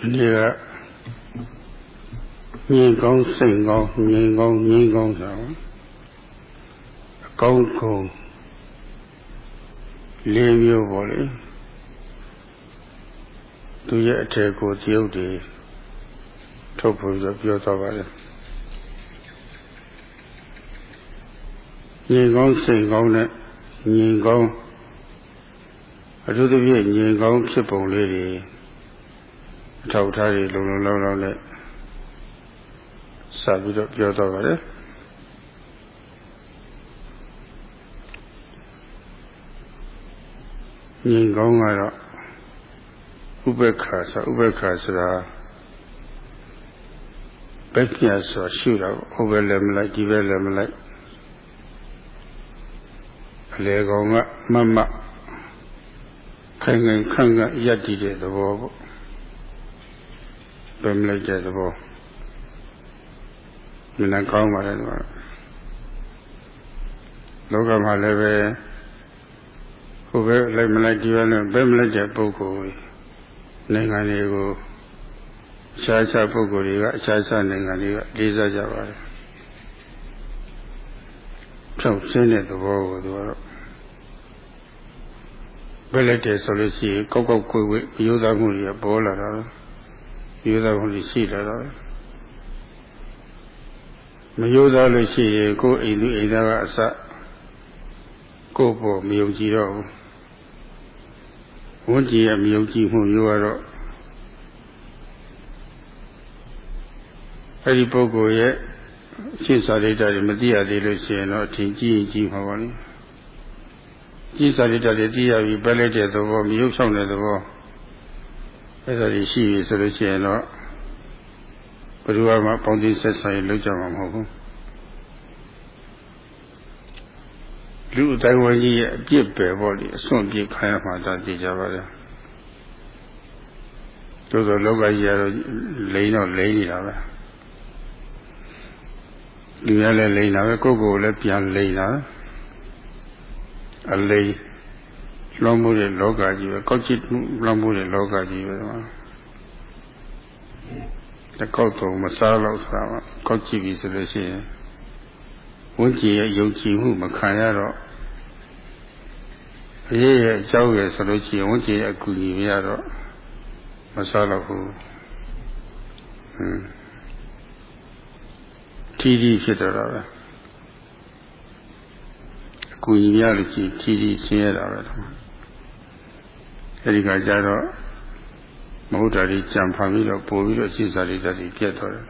ဒီကငြိမ်ကောင်းစိတ်ကောင်းငြိမ်ကောင်းငြိမ်ကောင်းဆိုအကောင်းခုံလေးမျိုးပေါ့လေသူရဲ့အထက်ကိုတရုပ်တွေထုတ်ဖို့ပြောသွားပါတယ်ငြိမ်ကောင်းစိတ်ကောင်းနဲ့ငြိမ်ကောင်းအထူးသဖြင့်ငြိမ်ကောင်းဖြစ်ပုံလေးတွေအ ထောက်ထားတွေလုံလုံလောက်လောက်နဲ့စပြီးတော့ပြောတော့ပါတယ်ငြိမ်ကောင်းကတော့ဥပ္ပခါဆိုဥပ္ပခါဆိုတာဘက်ပြဆိုရှုတာဟိုဘက်လည်းမလိုက်ဒီဘက်လည်းမလိုက်အလေကောင်ကမမခိုင်ခိုင်ခန့်ခန့်ယက်တည်တဲ့သဘောပေါ့ ဘယ်မလိုက်တဲ့သဘောမနကောင်းပါလေတော့လောကမှာလည်းပဲဟိုဘက်လိုက်မလိုက်ဒီဘက်လည်းဘယ်မလိုက်တဲ့ပုဂ္ဂိုလ်နိုင်ငံတွေကိုရှားရှားပုဂ္ဂိုလ်တွေကအခြားခြားနိုင်ငံတွေကလေးစားကြပါတယ်ဖြောက်ရှင်းတဲ့သဘောကိုသူကတော့ဘယ်လက်တည်းဆိုလို့ရှိရင်ကောက်ကောက်ကွေ့ကွေ့ရိုးသားမှုတွေပေါ်လာတာ ရိုးသားမှုတွေရှိလာတော့မရိုးသားလို့ရှိရင်ကိုယ်အိမ်သူအိမ်သားကအစကိုယ်ပေါ်မယုံကြည်တော့ဘူးဝန်းကျင်ရဲ့မယုံကြည်မှုရိုးရတော့အဲ့ဒီပုဂ္ဂိုလ်ရဲ့ရှင်းစာရိတ္တတွေမသိရသေးလို့ရှိရင်တော့အထင်ကြီးကြီးမှာပါလိမ့်ကြီးစာရိတ္တတွေသိရပြီပဲလိုက်တဲ့သဘောမယုံဆောင်တဲ့သဘော အဲ့ဒါတွေရှိပြီဆိုလို့ရှိရင်တော့ဘယ်သူမှပေါင်းသိဆက်ဆံရေးလုပ်ကြမှာမဟုတ်ဘူးလူအတိုင်းဝကြီးရဲ့အပြစ်ပဲပေါ့လေအစွန့်ပြစ်ခံရမှာသာသိကြပါလေသို့သောလောကကြီးကတော့လိန်တော့လိန်နေတာပဲလူရလည်းလိန်တာပဲကိုယ့်ကိုယ်လည်းပြန်လိန်တာအလိန် လွန်မှုတဲ့လောကကြီးပဲကောက်ချစ်လွန်မှုတဲ့လောကကြီးပဲတကောက်တော့မစားတော့ဆိုတာကောက်ချစ်ပြီဆိုလို့ရှိရင်ဝန်းကျင်ရဲ့ယုံကြည်မှုမခံရတော့အရေးရဲ့အကြောင်းရဲ့ဆိုလို့ရှိရင်ဝန်းကျင်ရဲ့အကူအညီမရတော့မစားတော့ဘူးဟွန်းထီးထီးဖြစ်တော့တာပဲအကူကြီးများလို့ရှိထီးထီးဆင်းရတာပဲ အဲဒီကကြတော့မဟုတ်တာကြီးကြံဖန်ပြီးတော့ပို့ပြီးတော့ရှင်းစားလေးတည်းပြတ်သွားတယ်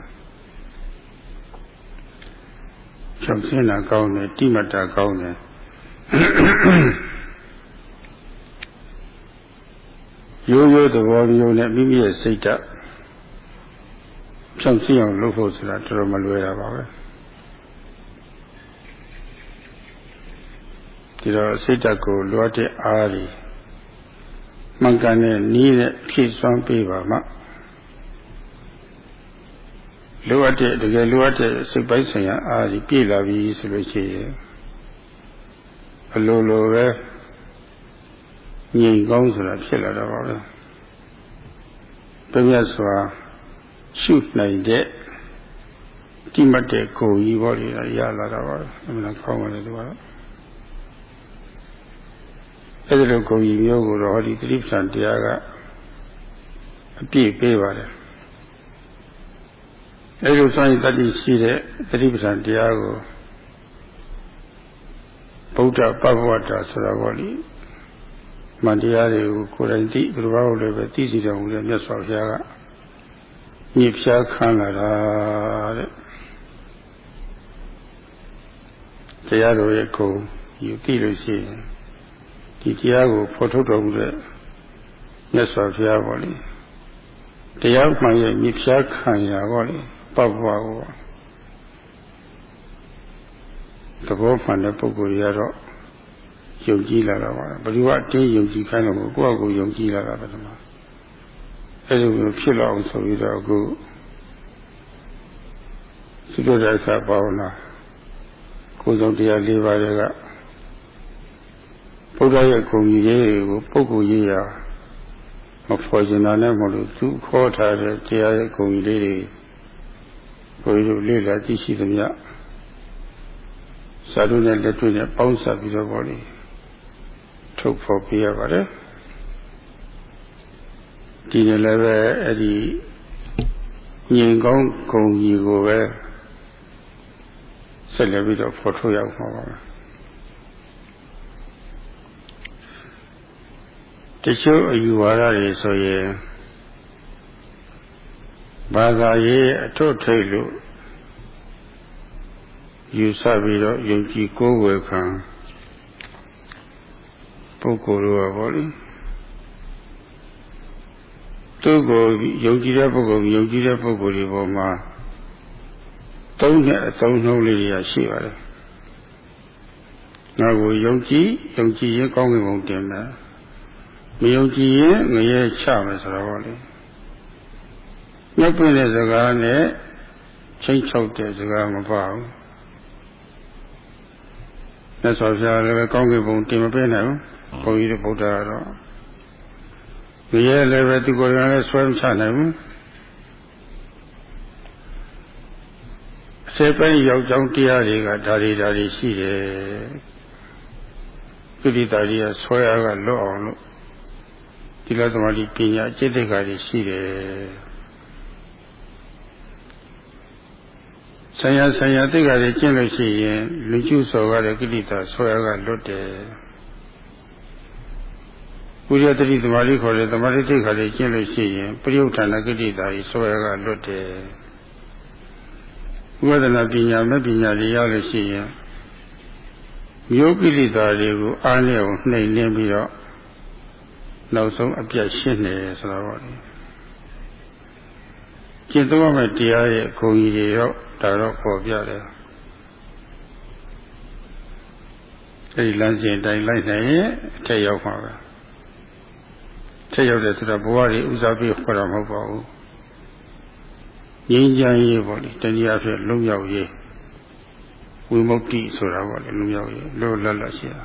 ချောက်ဆင်းတာကောင်းတယ်တိမတ္တကောင်းတယ်ရိုးရိုးသဘောမျိုးနဲ့မိမိရဲ့စိတ်ဓာတ်ဖြောင့်ရှင်းအောင်လုပ်ဖို့ဆိုတာတော်တော်မလွယ်တာပါပဲဒီတော့စိတ်ဓာတ်ကိုလွှတ်တဲ့အားကြီး မှန်ကန်တဲ့နည်းနဲ့ဖြည့်စွမ်းပေးပါမှလိုအပ်တဲ့တကယ်လိုအပ်တဲ့စိတ်ပိုင်းဆိုင်ရာအားကြီးပြည့်လာပြီဆိုလို့ရှိရင်အလိုလိုပဲငြိမ်ကောင်းဆိုတာဖြစ်လာတော့ပါပဲပြည့်ရစွာရှုနိုင်တဲ့တိမတ်တဲ့ကိုယ်ကြီးဘောလေးရလာတာပါအမှန်ကောင်းပါလေသူကတော့ အဲ့ဒီလိုကိုယ်ကြီးမျိုးကိုတော့ဟောဒီတိပ္ပံတရားကအပြည့်ပေးပါတယ်အဲ့လိုစွန့်ရည်တတိရှိတဲ့တိပ္ပံတရားကိုဗုဒ္ဓပဗ္ဗဝတ္တဆိုတာပေါ့လေမန်တရားတွေကိုကိုယ်တိုင်သိဘယ်လိုပါလို့လဲပဲသိစီတော်မူတဲ့မြတ်စွာဘုရားကညစ်ဖြားခံလာတာတဲ့တရားတော်ရဲ့ကိုယူသိလို့ရှိရင် ဒီတရားကိုဖော်ထုတ်တော်မူတဲ့မြတ်စွာဘုရားပေါ့လေတရားမှန်ရဲ့ညစ်ဖြားခံရပေါ့လေပတ်ပွားကိုသဘောမှန်တဲ့ပုဂ္ဂိုလ်တွေကတော့ယုံကြည်လာတာပါဘယ်သူကအတင်းယုံကြည်ခိုင်းလို့ကိုယ့်အကူယုံကြည်လာတာပဲဒီမှာအဲ့လိုမျိုးဖြစ်လာအောင်ဆိုပြီးတော့အခုသုတ္တရသဘာဝနာကိုယ်ဆုံးတရား၄ပါးတွေက ဘုရားရဲ့ဂုဏ်ကြီးတွေကိုပုဂ္ဂိုလ်ရေးရာဖော်ကျင်တာနဲ့မလို့သူခေါ်ထားတဲ့တရားရဲ့ဂုဏ်ကြီးလေးတွေဘုရားတို့လေ့လာကြည့်ရှိသမျှစာတို့နဲ့လက်တွေ့နဲ့ပေါင်းစပ်ပြီးတော့ပေါ့လေထုတ်ဖော်ပြရပါတယ်ဒီနေ့လည်းပဲအဲ့ဒီညင်ကောင်းဂုံကြီးကိုပဲဆက်လက်ပြီးတော့ဖော်ထုတ်ရအောင်ပါပါ တချို့အယူဝါဒတွေဆိုရင်ဘာသာရေးအထွတ်ထိပ်လို့ယူဆပြီးတော့ယုံကြည်ကိုးဝယ်ခံပုဂ္ဂိုလ်တို့ကဗောလေသူ့ကိုယုံကြည်တဲ့ပုဂ္ဂိုလ်ယုံကြည်တဲ့ပုဂ္ဂိုလ်တွေပေါ်မှာသုံးတဲ့အသုံးနှုန်းလေးတွေရှိပါတယ်ငါကိုယုံကြည်ယုံကြည်ရင်ကောင်းကင်ဘုံတင်တယ် မယုံကြည်ရင်ငရဲချမယ်ဆိုတော့ဗောလေညပ်ပြတဲ့စကားနဲ့ချိန်ချောက်တဲ့စကားမပါဘူးမြတ်စွာဘုရားလည်းပဲကောင်းကင်ဘုံတင်မပေးနိုင်ဘူးဘုန်းကြီးတို့ဗုဒ္ဓကတော့ငရဲလည်းပဲသူကိုယ်တိုင်လည်းဆွဲမချနိုင်ဘူးစေပိုင်းရောက်ကြောင်းတရားတွေကဒါတွေဒါတွေရှိတယ်ကုသတာကြီးကဆွဲရကလွတ်အောင်လို့ဒီ လိုသမာဓိပညာစိတ်တွေကတွေရှိတယ်ဆရာဆရာတိတ်ကလေးကျင့်လို့ရှိရင်လူကျုစော်ရတဲ့ကိလေသာဆွဲရကလွတ်တယ်ကုရတတိသမာဓိခေါ်တဲ့သမာဓိတိတ်ကလေးကျင့်လို့ရှိရင်ပရိယုဌာဏကိလေသာကြီးဆွဲရကလွတ်တယ်ဝိဒနာပညာမဲ့ပညာတွေရလို့ရှိရင်ယောကိလေသာတွေကိုအားနဲ့ကိုနှိမ်နှင်းပြီးတော့ နောက်ဆုံးအပြတ်ရှင်းနေဆိုတော့ကျင့်သုံးရမယ့်တရားရဲ့ဂုဏ်ကြီးတွေတော့ဒါတော့ပေါ်ပြတယ်အဲဒီလမ်းစဉ်တိုင်းလိုက်နိုင်ရင်အထက်ရောက်မှာပဲထက်ရောက်တယ်ဆိုတော့ဘဝတွေဥစားပြီးခေါ်တာမဟုတ်ပါဘူးငြိမ်းချမ်းရေးပေါ့လေတနည်းအားဖြင့်လုံရောက်ရေးဝိမု ക്തി ဆိုတာပေါ့လေလုံရောက်ရေးလောလတ်လတ်ရှိတာ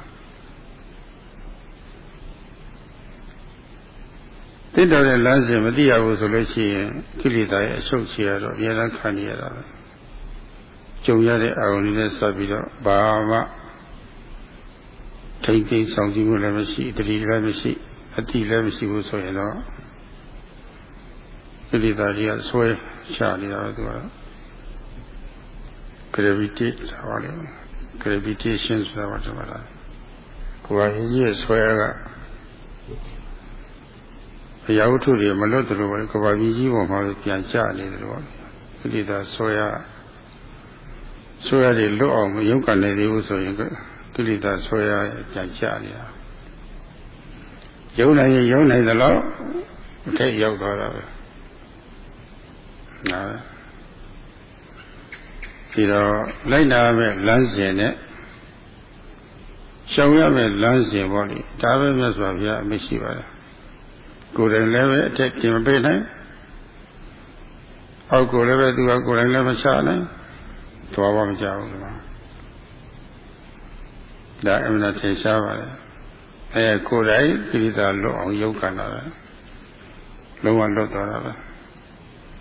တိတော်တဲ့လမ်းစဉ်မသိရဘူးဆိုလို့ရှိရင်ကိလေသာရဲ့အရှုပ်ချရတော့အများကြီးခံရတာပဲကြုံရတဲ့အာရုံတွေနဲ့ဆက်ပြီးတော့ဘာမှထိမ့်သိမ်းဆောင်ကြည့်မှုလည်းမရှိတတိလည်းမရှိအတိလည်းမရှိဘူးဆိုရင်တော့ကိလေသာကြီးကဆွဲချနေတာသူက gravitate ဆိုတာပါလေ gravitation ဆိုတာပါတော့ကိုယ်ကကြီးရဲ့ဆွဲက အရာဝတ္ထုတွေမလွတ်တယ်လို့ပဲကဘာကြီးကြီးပေါ်မှာပြန်ကျနေတယ်လို့ပါကိလေသာဆွဲရဆွဲရတွေလွတ်အောင်မရုပ်ကန်နေသေးဘူးဆိုရင်ကိလေသာဆွဲရပြန်ကျနေတာယုံနိုင်ရင်ယုံနိုင်သလောက်အထက်ရောက်သွားတာပဲနာဒီတော့လိုက်နာမဲ့လမ်းစဉ်နဲ့ရှောင်ရမဲ့လမ်းစဉ်ပေါ့လေဒါပဲမြတ်စွာဘုရားအမရှိပါလား ကိုယ်တိုင်လည်းပဲအထက်ပြင်မပေးနိုင်အောက်ကိုလည်းပဲသူကကိုယ်တိုင်လည်းမချနိုင်သွားပါမကြဘူးကွာဒါအမှန်တရားရှားပါလေအဲကိုယ်တိုင်ကိရိတာလွတ်အောင်ရုပ်ကန်တာပဲလုံးဝလွတ်သွားတာပဲ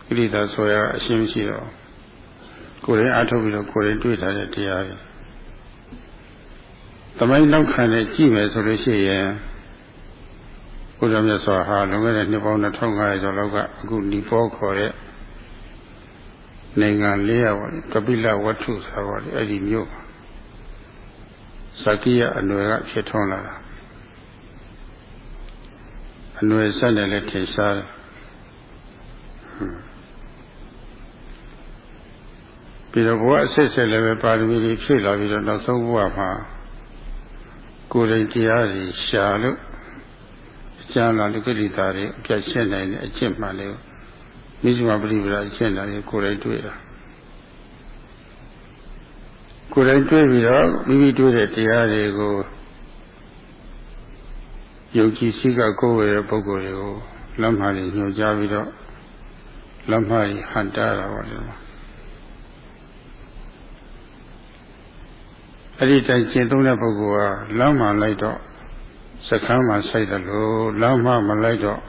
ကိရိတာဆိုရအရှင်းမရှိတော့ကိုယ်တိုင်အားထုတ်ပြီးတော့ကိုယ်တိုင်တွေ့ထားတဲ့တရားပဲသမိုင်းနောက်ခံနဲ့ကြည့်မယ်ဆိုလို့ရှိရင်ဘု ရားမြတ်စွာဟာလွန်ခဲ့တဲ့နှစ်ပေါင်း2500ကျော်လောက်ကအခုနီပေါ်ခေါ်တဲ့နိုင်ငံ၄ရပ်ပါလေကပိလဝတ္ထုဆိုပါလေအဲ့ဒီမြို့သကိယအနွယ်ကဖြစ်ထွန်းလာတာအနွယ်ဆက်တယ်လည်းထင်ရှားတယ်ပြီးတော့ဘဝအစစ်စစ်လည်းပဲပါရမီတွေဖြည့်လာပြီးတော့နောက်ဆုံးဘဝမှာကိုယ်တိုင်တရားတွေရှာလို့ ကြားလာလူကိလေသာတွေအပြတ်ရှင်းနိုင်တဲ့အကျင့်မှလည်းမိစ္ဆမပရိပဒါအကျင့်လာရင်ကိုယ်တိုင်တွေ့တာကိုယ်တိုင်တွေ့ပြီးတော့မိမိတွေ့တဲ့တရားတွေကိုယုံကြည်စိတ်ကကိုယ်ဝယ်တဲ့ပုဂ္ဂိုလ်တွေကိုလမ်းမှာညွှန်ကြားပြီးတော့လမ်းမှာဟန်တာတာပါလေအဲ့ဒီတိုင်ကျင့်သုံးတဲ့ပုဂ္ဂိုလ်ကလမ်းမှာလိုက်တော့ စခန်းမှာဆိုင်တယ်လို့လမ်းမမလိုက်တော့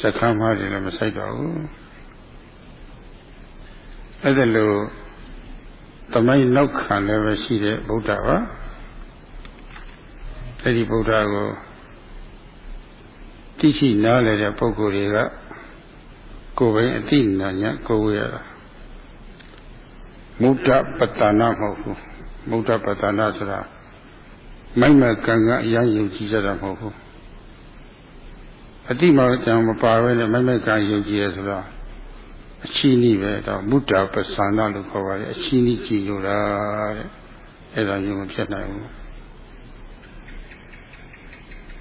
စက္ကမတွေလည်းမဆိုင်တော့ဘူးအဲ့ဒါလို့တမိုင်းနောက်ခံလည်းပဲရှိတဲ့ဗုဒ္ဓပါအဲ့ဒီဗုဒ္ဓကိုသိရှိနားလည်တဲ့ပုဂ္ဂိုလ်တွေကကိုယ်ပဲအတိညာညာကိုယ်ဝရတာမုဒ္ဒပတ္တနာမဟုတ်ဘူးမုဒ္ဒပတ္တနာဆိုတာ မိုက်မကံကအရယုံကြည်ကြတာမဟုတ်ဘူးအတိမကြောင့်မပါဘဲနဲ့မိုက်မကံယုံကြည်ရဆိုတာအချီးနီးပဲတော့မုဒ္ဒပသနာလို့ခေါ်ပါတယ်အချီးနီးကြည်လို့လားတဲ့အဲ့ဒါယုံမဖြစ်နိုင်ဘူး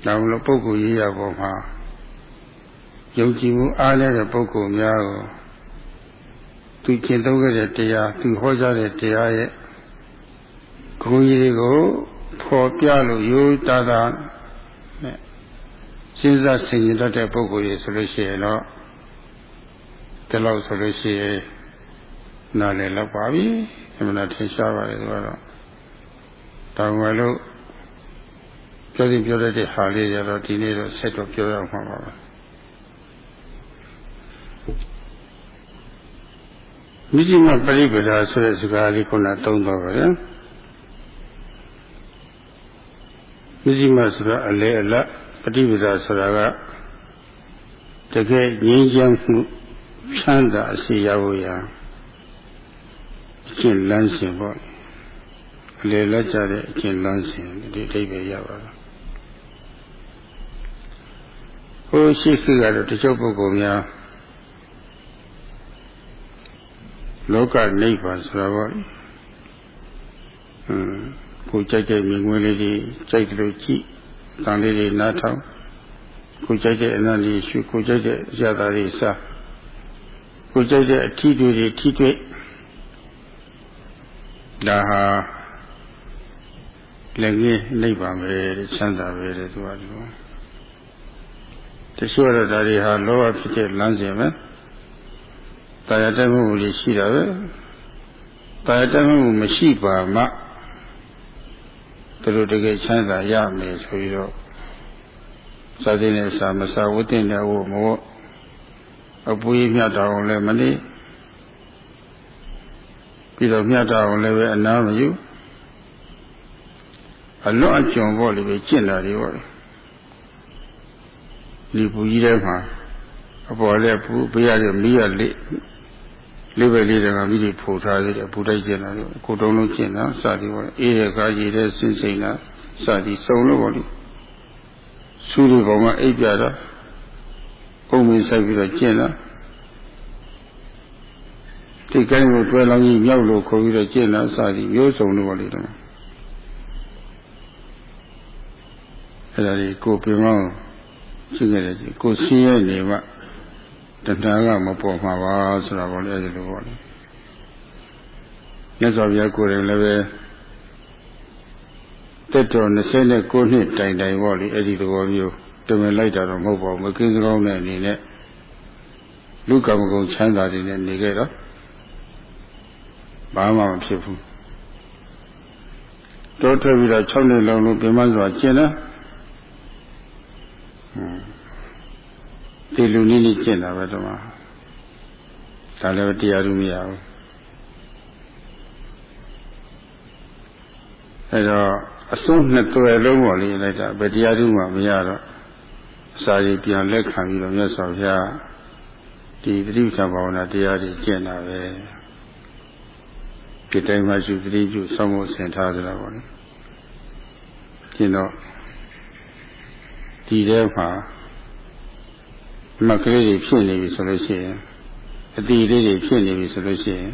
ဒါမလို့ပုဂ္ဂိုလ်ရေးရပေါ်မှာယုံကြည်မှုအားနည်းတဲ့ပုဂ္ဂိုလ်များကိုသူကျင့်သုံးခဲ့တဲ့တရားသူဟောကြားတဲ့တရားရဲ့ဂုဏ်ကြီးတွေကို ဖော်ပြလို့ရိုးသားသားနဲ့စဉ်းစားဆင်ခြင်တတ်တဲ့ပုဂ္ဂိုလ်တွေဆိုလို့ရှိရင်တော့ဒီလောက်ဆိုလို့ရှိရင်နားလည်လောက်ပါပြီအမှန်တရားထင်ရှားပါတယ်သူကတော့တောင်းဝယ်လို့ပြောစီပြောတတ်တဲ့ဟာလေးတွေတော့ဒီနေ့တော့ဆက်တော့ပြောရမှာပါပဲမိจิမပရိပဒါဆိုတဲ့စကားလေးခုနသုံးတော့ပါ ဗျာမိจิမဆိုတာအလေအလတ်ပฏิပဒါဆိုတာကတကယ်ငြိမ်းချမ်းမှုချမ်းသာအစီရဖို့ရာအကျင့်လမ်းစဉ်ပေါ့အလေလက်ကြတဲ့အကျင့်လမ်းစဉ်ဒီအဓိပ္ပာယ်ရပါလားဟိုရှိခိကတော့တချို့ပုဂ္ဂိုလ်များလောကနိဗ္ဗာန်ဆိုတာပေါ့ဟွန်း ကိုကြိုက်တဲ့မြင်ကွင်းလေးတွေကြိုက်တယ်လို့ကြည့်တန်လေးတွေနားထောင်ကိုကြိုက်တဲ့အနန္တရှုကိုကြိုက်တဲ့အရာသာတွေစားကိုကြိုက်တဲ့အထီးတွေထီးတွေ့ဒါဟာလည်းကြီးနိဗ္ဗာန်ပဲချမ်းသာပဲတဲ့သူကဒီလိုတချို့ရတာတွေဟာလောဘဖြစ်တဲ့လမ်းစဉ်ပဲတာယာတက်မှုလေးရှိတာပဲတာယာတက်မှုမရှိပါမှ သူတို့တကယ်ချမ်းသာရမယ်ဆိုပြီးတော့စာသိနဲ့စာမစာဝတ်တင်တဲ့ဝမဝအပူကြီးမြတ်တော်အောင်လည်းမနေပြီးတော့မြတ်တော်အောင်လည်းပဲအနာမယူအလွတ်အကျွံပေါ့လေပဲကျင့်တာတွေပေါ့လေဒီပူကြီးထဲမှာအပေါ်လည်းပူပေးရတဲ့မိရလေး လေးပဲလေးတွေကမိတွေဖိုထားသေးတယ်ပူတိုက်ကျင်တာလို့ကိုတုံးလုံးကျင်တာစသည်ပေါ့အေးရကားရည်တဲ့စင်စိန်တာစသည်စုံလို့ပေါ့လေစူးတွေပေါ်မှာအိပ်ကြတာပုံမင်းဆိုင်ပြီးတော့ကျင်တာဒီကိုင်းကိုတွဲလောင်းကြီးမြောက်လို့ခေါ်ပြီးတော့ကျင်တာစသည်မျိုးစုံလို့ပေါ့လေတော့အဲ့ဒါလေးကိုပြင်မောင်းရှိခဲ့တယ်ကိုဆင်းရဲနေမှ တဏှာကမပေါ်မှာပါဆိုတာပေါ့လေအဲ့ဒီလိုပေါ့လေမြတ်စွာဘုရားကိုယ်တိုင်လည်းပဲတက်တော်29နှစ်တိုင်တိုင်ပေါ့လေအဲ့ဒီသဘောမျိုးတမင်လိုက်တာတော့မဟုတ်ပါဘူးမကင်းစကောင်းတဲ့အနေနဲ့လူကံမကုံချမ်းသာတွေနဲ့နေခဲ့တော့ဘာမှမဖြစ်ဘူးတောထွက်ပြီးတော့6နှစ်လုံးလုံးပြမစွာကျင့်လား ဒီလူနည်းနည်းကျင့်တာပဲတော့ဒါလည်းတရားလူမရဘူးအဲတော့အဆုံးနှစ်တွယ်လုံးပေါ်လေးလိုက်တာဘယ်တရားလူမှမရတော့အစာကြီးပြန်လက်ခံပြီးတော့မြတ်စွာဘုရားဒီသတိပဋ္ဌာန်ဘာဝနာတရားတွေကျင့်တာပဲဒီတိုင်းမှရှိသတိပြုစောင့်ဖို့ဆင်ထားကြတာပေါ့လေကျင့်တော့ဒီထဲမှာ မကလေးတွေဖြစ်နေပြီဆိုလို့ရှိရင်အတီလေးတွေဖြစ်နေပြီဆိုလို့ရှိရင်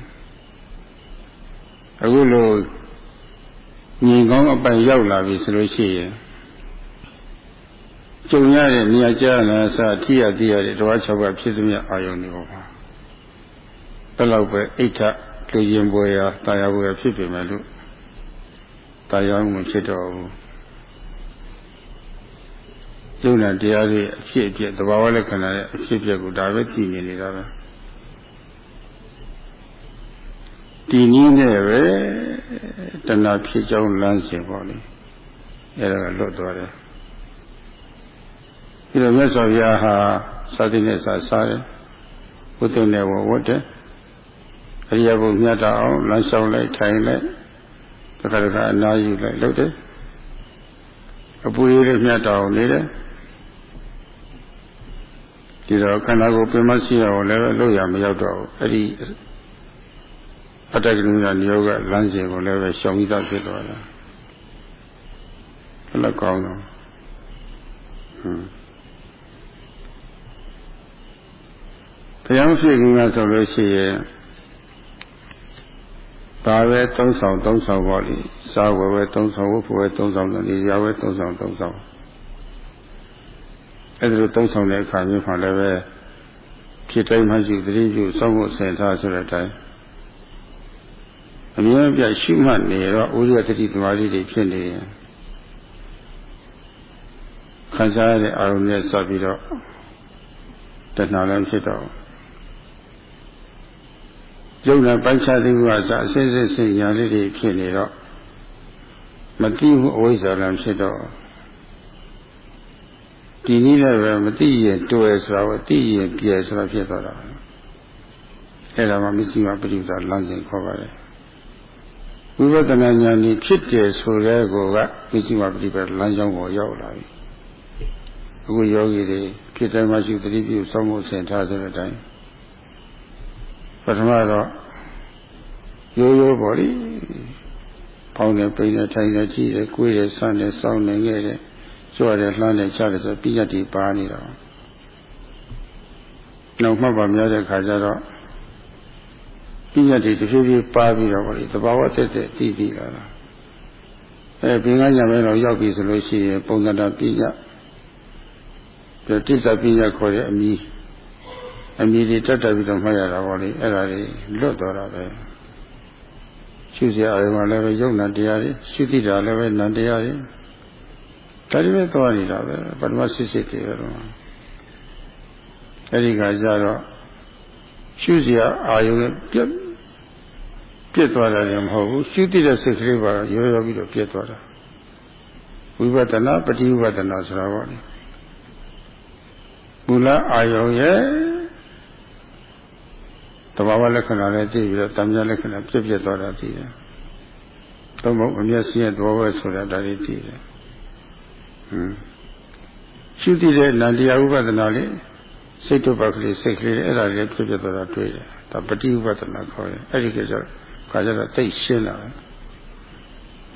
အခုလိုညီကောင်းအပိုင်ရောက်လာပြီဆိုလို့ရှိရင်ကြုံရတဲ့နေရာကြားလာစအထိရတိရတဲ့တဝါ၆ပါးဖြစ်သမျှအာယုန်တွေပေါ်မှာဘယ်လောက်ပဲအိဋ္ဌလူရင်ပွဲရာတာယာပွဲဖြစ်ပြီမဲ့လို့တာယာမှုဖြစ်တော့ဘူး ယုံနာတရားတွေအဖြစ်အပျက်သဘာဝလက္ခဏာရဲ့အဖြစ်အပျက်ကိုဒါပဲကြည်နေနေတာပဲဒီနည်းနဲ့ပဲတဏှာဖြစ်ကြောင်းလမ်းစဉ်ပေါ့လေအဲ့ဒါကလွတ်သွားတယ်ပြီးတော့မြတ်စွာဘုရားဟာစာတိနဲ့စာစားတယ်ဝတ်တုနဲ့ဝဝတ်တယ်အရိယဘုမြတ်တာအောင်လမ်းလျှောက်လိုက်ထိုင်လိုက်တခါတခါအနာယူလိုက်လုပ်တယ်အပူရည်လေးမြတ်တာအောင်နေတယ် ဒီတော့ခန္ဓာကိုယ်ပြင်မရှိအောင်လည်းလို့ရမရောက်တော့ဘူးအဲ့ဒီအတ္တကရိယာနိယောဂလမ်းစဉ်ကိုလည်းပဲရှောင်ပြီးသားဖြစ်သွားတာဘယ်လောက်ကောင်းတော့ဟွန်းဘုရားဖြစ်ကဆိုလို့ရှိရင်ဒါပဲသုံးဆောင်သုံးဆောင်ပေါ့လေစားဝယ်ဝယ်သုံးဆောင်ဝတ်ဝယ်သုံးဆောင်တယ်ရဝယ်သုံးဆောင်သုံးဆောင် အဲ့ဒါလိုသုံးဆောင်တဲ့အခါမျိုးမှာလည်းပဲဖြစ်တိုင်းမှရှိသတိပြုစောင့်ဖို့ဆင်ထားဆိုတဲ့အတိုင်းအမြဲပြရှိမှတ်နေတော့ဥရိယတတိသမာဓိတွေဖြစ်နေရင်ခံစားရတဲ့အာရုံနဲ့စပ်ပြီးတော့တဏှာလည်းဖြစ်တော့ယုံနာပိုက်ခြားသိမှုအစအစစ်စစ်စစ်ညာလေးတွေဖြစ်နေတော့မတိမှုအဝိဇ္ဇာလည်းဖြစ်တော့ ဒီနည်းနဲ့ပဲမတိရင်တွေ့ဆိုတာကိုတိရင်ပြယ်ဆိုတာဖြစ်သွားတာအဲ့ဒါမှမရှိမှပရိသလမ်းစဉ်ခေါ်ပါတယ်ဝိပဿနာဉာဏ်ကြီးဖြစ်တယ်ဆိုတဲ့ကောကမရှိမှပရိပလမ်းကြောင်းကိုရောက်လာပြီအခုယောဂီတွေဖြစ်တိုင်းမှရှိသတိပြုစောင့်ဖို့ဆင်ထားဆိုတဲ့အတိုင်းပထမတော့ရိုးရိုးပေါ်လိပေါင်းတယ်ပိန်တယ်ထိုင်တယ်ကြည့်တယ်ကိုယ်တယ်ဆန်းတယ်စောင်းနေခဲ့တယ် ကြွတယ်လှမ်းတယ်ချတယ်ဆိုပြည့်ရတိပါနေတော့နောက်မှတ်ပါများတဲ့ခါကျတော့ပြည့်ရတိတစ်ဖြည်းဖြည်းပါပြီးတော့ဗောလေတဘာဝတက်တက်တည်တည်လာတာအဲဘင်္ဂညာမဲတော့ရောက်ပြီဆိုလို့ရှိရင်ပုံသဏ္ဍာန်ပြည့်ရတိစ္ဆပညာခေါ်တဲ့အမည်အမည်တွေတက်တက်ပြီးတော့မှတ်ရတာပေါ့လေအဲ့ဒါတွေလွတ်တော်တာပဲရှုစရာအရင်ကလည်းပဲယုံနာတရားတွေရှုသိတာလည်းပဲနံတရားတွေ ဒါတွေပဲသွားနေတာပဲပထမစစ်စစ်တွေတော့အဲ့ဒီကကြတော့ရှုစရာအာယုံပြက်ပြက်သွားတာလည်းမဟုတ်ဘူးရှုသိတဲ့စိတ်ကလေးပါရောရောပြီးတော့ပြက်သွားတာဝိပဿနာပฏิဝိပဿနာဆိုတာပေါ့လေမူလအာယုံရဲ့တဘာဝလက္ခဏာလည်းသိပြီးတော့တံမြလက္ခဏာပြည့်ပြည့်သွားတာသိတယ်။သုံးဖို့အမျက်စင်းရဲ့သဘောပဲဆိုတာဒါလေးသိတယ်။ ဟွန်းရှုသိတဲ့နန္တရားဥပဒနာလေးစိတ်တုပ္ပကလေးစိတ်ကလေးအဲ့ဒါလေးပြည့်ပြည့်သွားတာတွေ့တယ်။ဒါပฏิဥပဒနာခေါ်တယ်။အဲ့ဒီကကြတော့ခါကြတော့သိရှင်းလာတယ်။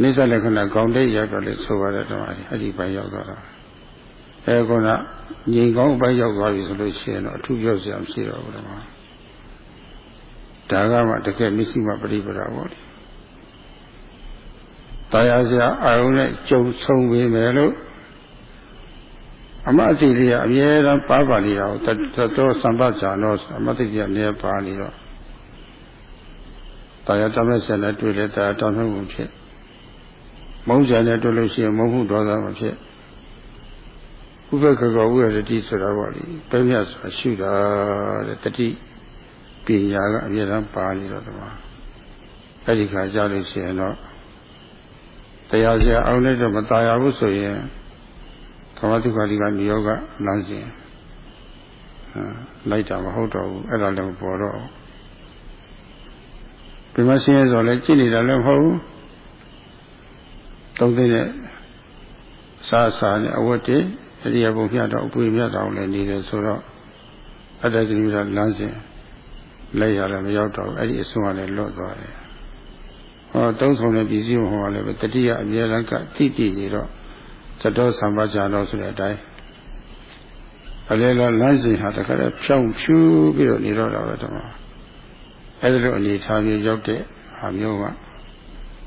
နိစ္စလက္ခဏာကောင်းတဲ့ရောက်တော့လေဆိုပါတယ်တော့အဲ့ဒီပိုင်းရောက်တော့အဲကောကငြိမ်ကောင်းပိုင်းရောက်သွားပြီဆိုလို့ရှိရင်တော့အထူးပြောစရာမရှိတော့ဘူးတော့ဒါကမှတကယ်မရှိမှပရိပဒါပေါ့လေတရားစရာအာရုံနဲ့ကြုံဆုံးပေမယ်လို့ အမအတိလေးကအမြဲတမ်းပါပါနေတာကိုသတောသံပဇာနောအမတိကြီးကနေပါနေတော့တရားတမဲ့ဆက်နဲ့တွေ့လဲတရားတောင်းမှုဖြစ်မုန်းကြနဲ့တွေ့လို့ရှိရင်မုန်းမှုဒေါသမဖြစ်ဥပ္ပခကောဝိရတိဆိုတာပေါ့လေပဲမြတ်ဆိုတာရှုတာတဲ့တတိပညာကအမြဲတမ်းပါနေတော့ဒီမှာအဲ့ဒီခါကြားလို့ရှိရင်တော့တရားစရာအောင်လိုက်တော့မตายဘူးဆိုရင် ကမ္မတုခာတိကနိယောကလမ်းစဉ်လိုက်တာမဟုတ်တော့ဘူးအဲ့ဒါလည်းပေါ်တော့ပြမစင်းရဲဆိုလည်းကြည့်နေတာလည်းမဟုတ်ဘူးသုံးသိတဲ့စားစားနဲ့အဝတ်တွေအရိယဘုံပြတော့အပွေမြတ်တော်လည်းနေတယ်ဆိုတော့အတ္တကိရိယာလမ်းစဉ်လက်ရလည်းမရောက်တော့အဲ့ဒီအစွန်းကလည်းလွတ်သွားတယ်ဟောသုံးဆောင်တဲ့ပြည်စည်းဟောလည်းပဲတတိယအမြဲတမ်းကတိတိနေတော့ သတောသံပါကြတော့ဆိုတဲ့အတိုင်းအလေလောလမ်းစဉ်ဟာတခါတည်းဖြောင်းဖြူးပြီးတော့နေတော့တာပဲတမအဲ့ဒီလိုအနေထားမျိုးရောက်တဲ့ဟာမျိုးက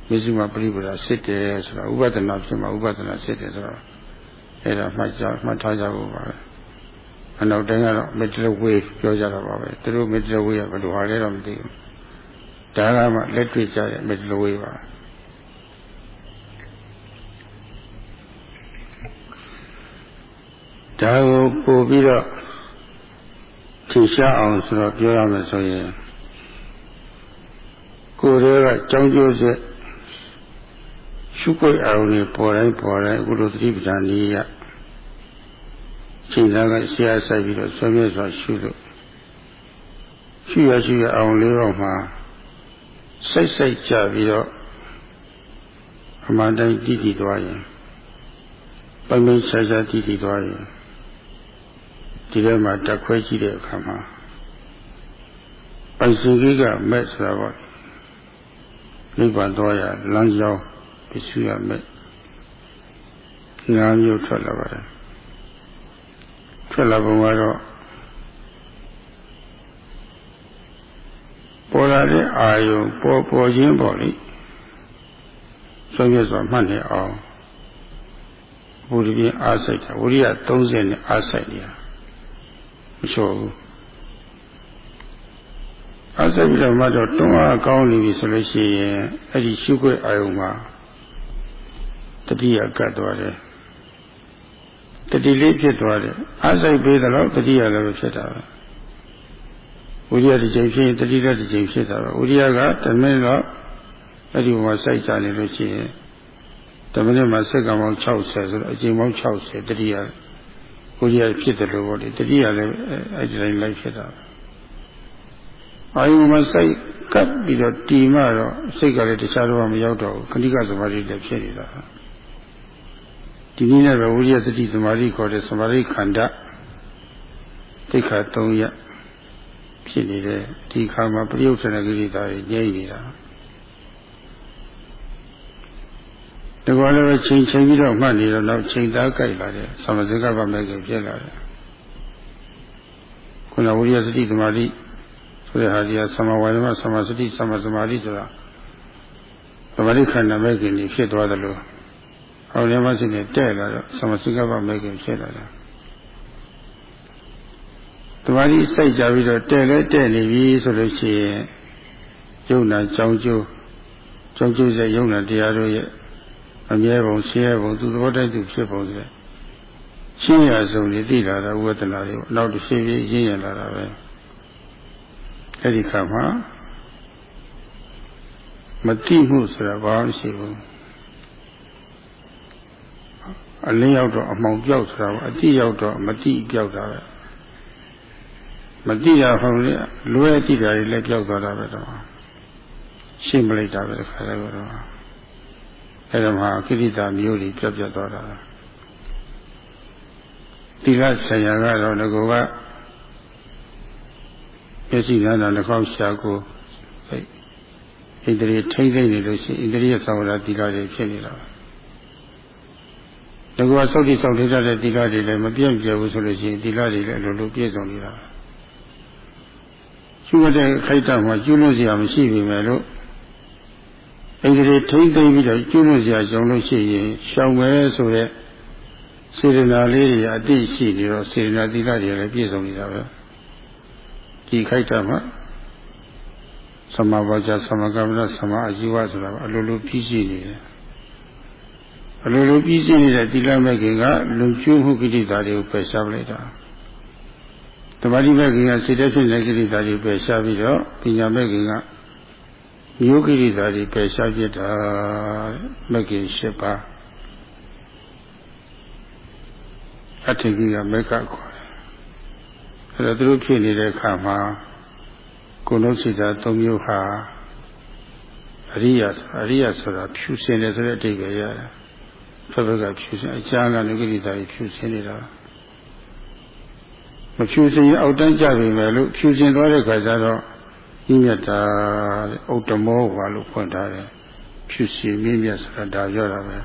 မရှိမှပြိပဒါစစ်တယ်ဆိုတာဥပဒနာဖြစ်မှဥပဒနာစစ်တယ်ဆိုတော့အဲ့ဒါမှတ်ကြမှတ်ထားကြဖို့ပါပဲအနောက်တိုင်းကတော့မစ်တရဝေးပြောကြတာပါပဲသူတို့မစ်တရဝေးကဘယ်လိုဟာလဲတော့မသိဘူးဒါကမှလက်တွေ့ကြတဲ့မစ်တရဝေးပါ ဒါကိုပို့ပြီးတော့ထင်ရှားအောင်ဆိုတော့ပြောရမယ်ဆိုရင်ကိုယ်တွေကကြောင်းကျိုးဆက်ရှုခွေအောင်နေပေါ်တိုင်းပေါ်တိုင်းအခုလိုသတိပဋ္ဌာန်ကြီးရချချိန်သားကဆရာဆိုင်ပြီးတော့ဆွေးမြဲစွာရှုလို့ရှုရရှုရအောင်လေးတော့မှစိတ်စိတ်ကြပြီးတော့အမှန်တိုင်းတည်တည်သွားရင်ပိုင်ပိုင်ဆာဆာတည်တည်သွားရင် ဒီထဲမှာတက်ခွဲကြည့်တဲ့အခါမှာပိုင်ရှင်ကြီးကမဲ့ဆိုတာပေါ့နိဗ္ဗာန်သွားရလမ်းကြောင်းပစ္စည်းရမဲ့ငါးမျိုးထွက်လာပါတယ်ထွက်လာပုံကတော့ပေါ်လာတဲ့အာယုံပေါ်ပေါ်ချင်းပေါ့လေဆုံးဖြတ်စွာမှတ်နေအောင်ဘုရားပြင်းအားစိတ်တာဝိရိယ30နဲ့အားစိတ်နေတာ မလျှော့ဘူးအားစိတ်ပြီးတော့မှတော့တွန်းအားကောင်းနေပြီဆိုလို့ရှိရင်အဲ့ဒီရှုခွေအာယုံမှာတတိယကတ်သွားတယ်တတိလေးဖြစ်သွားတယ်အားစိတ်ပေးတယ်လို့တတိယလည်းဖြစ်တာပဲဝိရိယတစ်ချိန်ဖြစ်ရင်တတိယတစ်ချိန်ဖြစ်တာပဲဝိရိယကတမင်းတော့အဲ့ဒီမှာစိုက်ကြနေလို့ရှိရင်တမင်းမှာစက္ကန့်ပေါင်း60ဆိုတော့အချိန်ပေါင်း60တတိယ ဝိရိယဖြစ်တယ်လို့ပေါ့လေတတိယလည်းအဲ့ဒီတိုင်းလိုက်ဖြစ်တာအာယုံမှာစိုက်ကပ်ပြီးတော့တီမှတော့စိတ်ကလည်းတခြားတော့မရောက်တော့ဘူးခဏိကသမာဓိလည်းဖြစ်နေတာဒီနည်းနဲ့ပဲဝိရိယသတိသမာဓိခေါ်တဲ့သမာဓိခန္ဓာသိက္ခာ3ရပ်ဖြစ်နေတဲ့ဒီခါမှာပရိယုထဏကိရိတာတွေညှိနေတာ တကောလည်းပဲချိန်ချိန်ပြီးတော့မှတ်နေတော့နောက်ချိန်သားကြိုက်လာတယ်သမစကပမဲ့ကဖြစ်လာတယ်ခုနဝိရိယသတိသမာဓိဆိုတဲ့ဟာကြီးကသမဝါယမသမစတိသမသမာဓိဆိုတာသမာဓိခန္ဓာမဲ့ခင်ကြီးဖြစ်သွားတယ်လို့ဟောလည်းမရှိနေတဲ့လာတော့သမစကပမဲ့ခင်ဖြစ်လာတယ်တမာတိစိုက်ကြပြီးတော့တဲ့လဲတဲ့နေပြီဆိုလို့ရှိရင်ယုံနာကြောင်းကျိုးကြောင်းကျိုးစေယုံနာတရားတို့ရဲ့ အမြဲပုံဆင်းရဲပုံသူသဘောတိုက်သူဖြစ်ပုံဆိုရှင်းရဆုံးနေသိလာတာဝေဒနာတွေနောက်တစ်ဖြည်းဖြည်းရင်းရလာတာပဲအဲ့ဒီခါမှာမတိမှုဆိုတာဘာမှရှိဘူးအလင်းရောက်တော့အမှောင်ပြောက်ဆိုတာအတိရောက်တော့မတိပြောက်တာပဲမတိရဟုတ်လေလွဲတိတာတွေလည်းပြောက်သွားတာပဲတော့ရှင်းမလိုက်တာပဲခါလည်းတော့ အဲ့ဒါမှကိရိတာမျိုးတွေပြတ်ပြတ်သွားတာတိလဆရာကတော့ငကောကမျက်စိနားနာနှာခေါင်းရှာကိုဣန္ဒြေထိမ့်သိမ့်နေလို့ရှိရင်ဣန္ဒြေသံဝရတိလတွေဖြစ်နေတာငကောကစောက်တိစောက်ထိတဲ့တိလတွေလည်းမပြည့်ပြည့်ဘူးဆိုလို့ရှိရင်တိလတွေလည်းအလိုလိုပြည့်စုံနေတာရှုတဲ့ခိုက်တာမှာကျွလို့စရာမရှိပြီမယ်လို့ အင်္ဂလိပ်ထိမ့်သိမ့်ပြီးတော့ကျွလို့စရာကြောင့်လို့ရှိရင်ရှောင်မယ်ဆိုတဲ့စေတနာလေးတွေအတိရှိနေတော့စေတနာသီလတွေလည်းပြည့်စုံနေတာပဲဒီခိုက်တာမှာသမဘာကြသမကမ္မနာသမအာဇီဝဆိုတာအလိုလိုပြည့်စုံနေတယ်အလိုလိုပြည့်စုံနေတဲ့သီလမဲ့ခင်ကလုံကျွမှုကိဋ္တာတွေကိုပယ်ရှားလိုက်တာတမာတိမဲ့ခင်ကစိတ်တည်းဖြစ်တဲ့ကိရိတာတွေပယ်ရှားပြီးတော့ပညာမဲ့ခင်က မျိုးကိရိတာတွေပယ်ရှားပြတာမဲ့ခင်၈ပါးအထင်ကြီးကမက်ကခေါ်တယ်အဲဒါသူတို့ဖြစ်နေတဲ့အခါမှာကိုယ်လုံးစိတ်ဓာတ်၃မျိုးဟာအရိယအရိယဆိုတာဖြူစင်တယ်ဆိုတဲ့အဓိပ္ပာယ်ရတယ်ဖက်ဖက်ကဖြူစင်အချမ်းကလည်းကိရိတာတွေဖြူစင်နေတာမဖြူစင်အောက်တန်းကြပြီမယ်လို့ဖြူစင်သွားတဲ့ခါကျတော့ ဤမြတ်တာဥတ္တမောဝါလို့ဖွင့်ထားတယ်ဖြူစင်မြင့်မြတ်ဆိုတာဒါပြောတာပဲ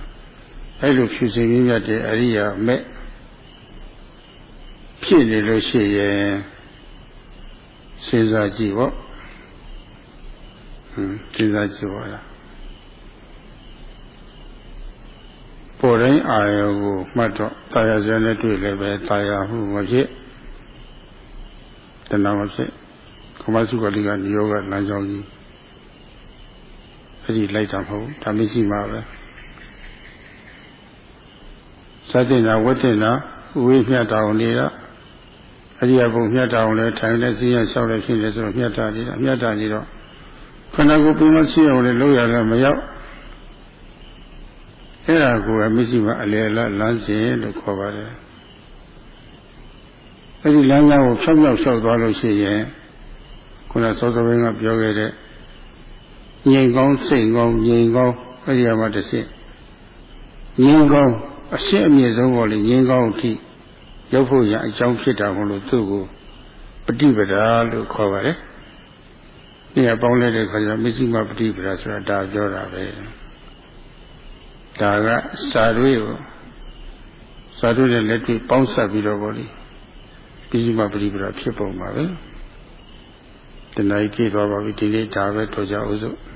အဲ့လိုဖြူစင်မြင့်မြတ်တဲ့အရိယာမဲ့ဖြစ်နေလို့ရှိရင်စဉ်းစားကြည့်ပေါ့ဟွန်းစဉ်းစားကြည့်ပါလားပေါ်တိုင်းအာရုံကိုမှတ်တော့တာယာစရနဲ့တွေ့လည်းပဲတာယာမှုမဖြစ်တဏှာမဖြစ် ကမစုကလေးကနိယောဂလမ်းကြောင်းကြီးအဲ့ဒီလိုက်တာမဟုတ်ဒါမရှိမှာပဲစတဲ့နာဝတ်တဲ့နာဝိမြတ်တောင်နေတာအရိယဘုံမြတ်တောင်လဲထိုင်လဲစီးရလျှောက်လဲဖြစ်နေဆိုတော့မြတ်တာနေတာမြတ်တာနေတော့ခန္ဓာကိုယ်ပြင်းမရှိအောင်လဲလို့ရတယ်မရောက်အဲ့ဒါကိုမရှိမှအလေလလမ်းစဉ်လို့ခေါ်ပါတယ်အဲ့ဒီလမ်းကြောင်းကိုဖြောင်းဖြောင်းလျှောက်သွားလို့ရှိရင် ခုနစောစောဘင်းကပြောခဲ့တဲ့ငြိမ်ကောင်းစိတ်ကောင်းငြိမ်ကောင်းအဲ့ဒီမှာတစ်စစ်ငြိမ်ကောင်းအရှင်းအမြင့်ဆုံးပေါ်လေငြိမ်ကောင်းအထိရောက်ဖို့ရအကြောင်းဖြစ်တာမလို့သူ့ကိုပฏิပဒါလို့ခေါ်ပါတယ်။ဒီကပေါင်းလိုက်တဲ့ခါကျတော့မစ္စည်းမပฏิပဒါဆိုတာဒါပြောတာပဲ။ဒါကစာတွေးကိုစာတွေးနဲ့လက်တွေ့ပေါင်းစပ်ပြီးတော့ဗောလေပစ္စည်းမပฏิပဒါဖြစ်ပုံပါပဲ။ တဏှာကြီးကြည့်သွားပါပြီဒီနေ့ဒါပဲတော့ကြအောင်စို့။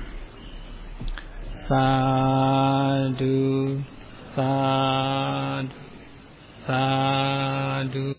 သာဓုသာဓုသာဓု